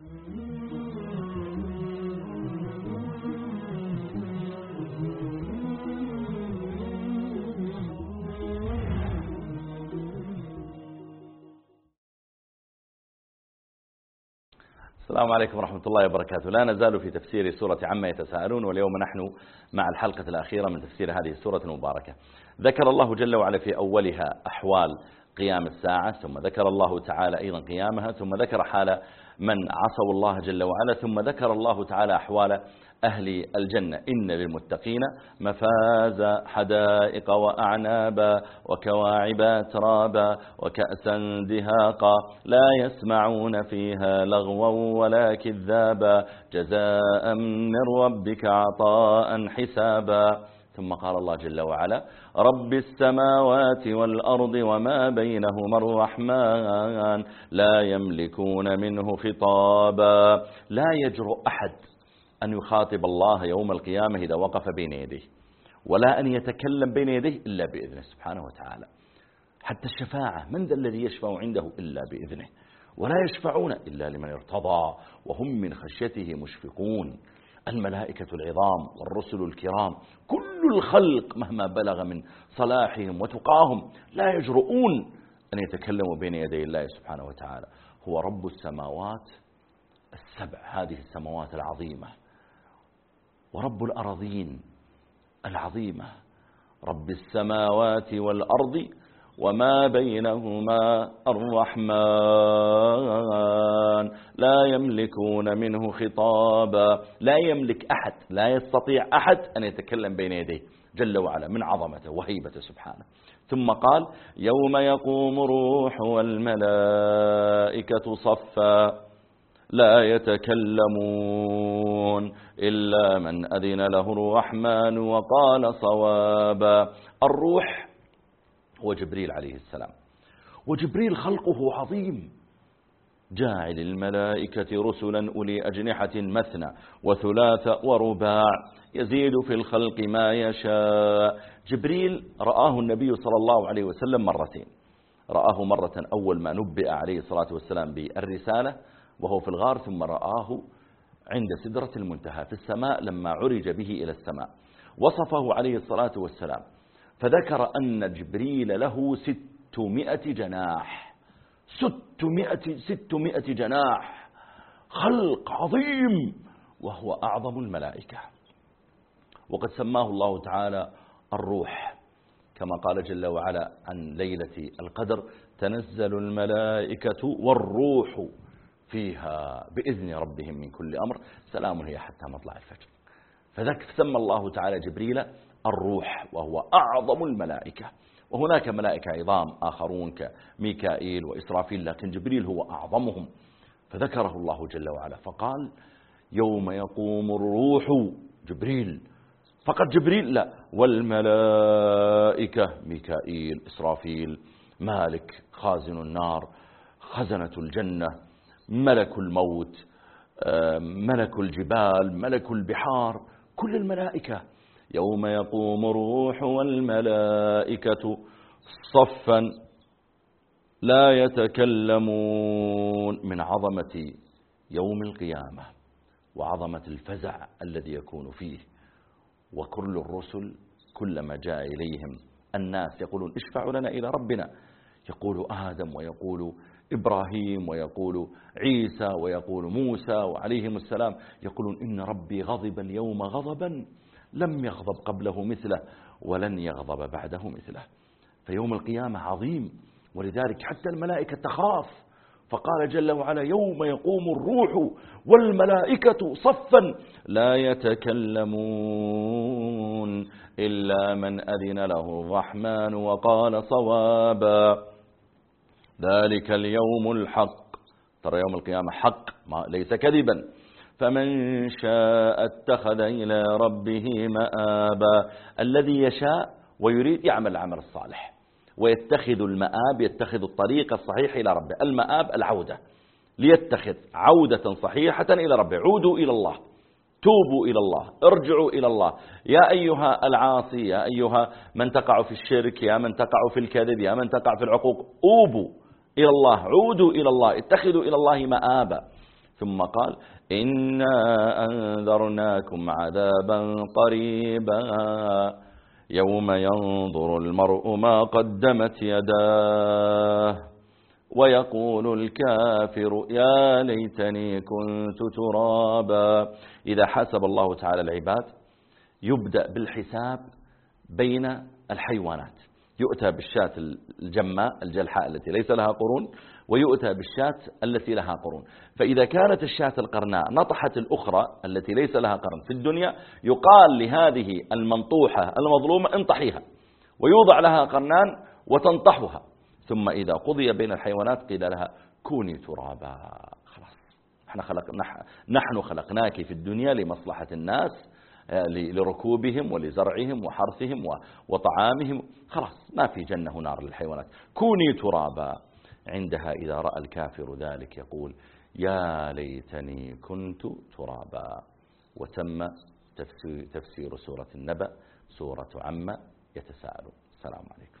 السلام عليكم ورحمة الله وبركاته. لا نزال في تفسير سورة عما يتساءلون واليوم نحن مع الحلقة الأخيرة من تفسير هذه السورة المباركة. ذكر الله جل وعلا في أولها أحوال قيام الساعة ثم ذكر الله تعالى أيضا قيامها ثم ذكر حال من عصوا الله جل وعلا ثم ذكر الله تعالى أحوال أهل الجنة. إن للمتقين مفاز حدائق وأعنابا وكواعب ترابا وكأسا دهاقا لا يسمعون فيها لغوا ولا كذابا. جزاء من ربك عطاء حسابا. ثم قال الله جل وعلا رب السماوات والأرض وما بينهما الرحمن لا يملكون منه خطابا. لا يجرؤ أحد أن يخاطب الله يوم القيامة إذا وقف بين يديه ولا أن يتكلم بين يديه إلا بإذنه سبحانه وتعالى. حتى الشفاعة من ذا الذي يشفع عنده إلا بإذنه؟ ولا يشفعون إلا لمن ارتضى وهم من خشيته مشفقون. الملائكة العظام والرسل الكرام كل الخلق مهما بلغ من صلاحهم وتقاهم لا يجرؤون أن يتكلموا بين يدي الله سبحانه وتعالى. هو رب السماوات السبع هذه السماوات العظيمة. ورب الأراضين العظيمة. رب السماوات والأرض وما بينهما الرحمن لا يملكون منه خطابا لا يملك أحد لا يستطيع أحد أن يتكلم بين يديه جل وعلا من عظمته وهيبته سبحانه. ثم قال يوم يقوم الروح والملائكة صفا لا يتكلمون إلا من أذن له الرحمن وقال صوابا الروح هو جبريل عليه السلام. وجبريل خلقه عظيم. جاعل الملائكة رسلا أولي أجنحة مثنى وثلاث ورباع يزيد في الخلق ما يشاء. جبريل رآه النبي صلى الله عليه وسلم مرتين. رآه مرة أول ما نبئ عليه الصلاة والسلام بالرسالة وهو في الغار ثم رآه عند سدرة المنتهى في السماء لما عرج به إلى السماء. وصفه عليه الصلاة والسلام. فذكر أن جبريل له ستمائة جناح. ستمائة, ستمائة جناح. خلق عظيم وهو أعظم الملائكة. وقد سماه الله تعالى الروح كما قال جل وعلا عن ليلة القدر تنزل الملائكة والروح فيها بإذن ربهم من كل أمر. سلام هي حتى مطلع الفجر. فذلك سمى الله تعالى جبريل الروح وهو أعظم الملائكة. وهناك ملائكة عظام آخرون كميكائيل وإسرافيل لكن جبريل هو أعظمهم. فذكره الله جل وعلا فقال يوم يقوم الروح جبريل فقط جبريل لا والملائكة ميكائيل إسرافيل مالك خازن النار خزنة الجنة ملك الموت ملك الجبال ملك البحار كل الملائكة. يوم يقوم الروح والملائكة صفا لا يتكلمون من عظمة يوم القيامة وعظمة الفزع الذي يكون فيه. وكل الرسل كلما جاء إليهم الناس يقولون اشفعوا لنا إلى ربنا. يقول آدم ويقول إبراهيم ويقول عيسى ويقول موسى وعليهم السلام. يقولون إن ربي غضب اليوم غضبا. لم يغضب قبله مثله ولن يغضب بعده مثله. فيوم القيامة عظيم ولذلك حتى الملائكة تخاف. فقال جل وعلا يوم يقوم الروح والملائكة صفا لا يتكلمون إلا من أذن له الرحمن وقال صوابا. ذلك اليوم الحق. ترى يوم القيامة حق ما ليس كذبا. فمن شاء اتخذ إلى ربه مآبا. الذي يشاء ويريد يعمل العمل الصالح ويتخذ المآب يتخذ الطريق الصحيح إلى ربه. المآب العودة. ليتخذ عودة صحيحة إلى ربه. عودوا إلى الله. توبوا إلى الله. ارجعوا إلى الله. يا أيها العاصي يا أيها من تقع في الشرك يا من تقع في الكذب يا من تقع في العقوق أوبوا إلى الله. عودوا إلى الله. اتخذوا إلى الله مآبا. ثم قال إنا أنذرناكم عذابا قريبا. يوم ينظر المرء ما قدمت يداه ويقول الكافر يا ليتني كنت ترابا. إذا حسب الله تعالى العباد يبدأ بالحساب بين الحيوانات. يؤتى بالشاة الجماء الجلحاء التي ليس لها قرون ويؤتى بالشاة التي لها قرون. فإذا كانت الشاة القرناء نطحت الأخرى التي ليس لها قرن في الدنيا يقال لهذه المنطوحة المظلومة انطحيها ويوضع لها قرنان وتنطحها. ثم إذا قضي بين الحيوانات قيل لها كوني ترابا. خلاص. نحن, خلق نحن خلقناك في الدنيا لمصلحة الناس لركوبهم ولزرعهم وحرثهم وطعامهم. خلاص ما في جنة ونار للحيوانات. كوني ترابا. عندها إذا رأى الكافر ذلك يقول يا ليتني كنت ترابا. وتم تفسير سورة النبأ سورة عما يتساءلون. السلام عليكم.